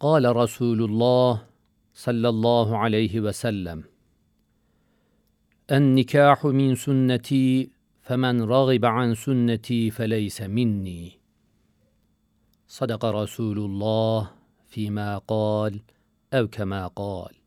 قال رسول الله صلى الله عليه وسلم النكاح من سنتي فمن رغب عن سنتي فليس مني. صدق رسول الله فيما قال أو كما قال.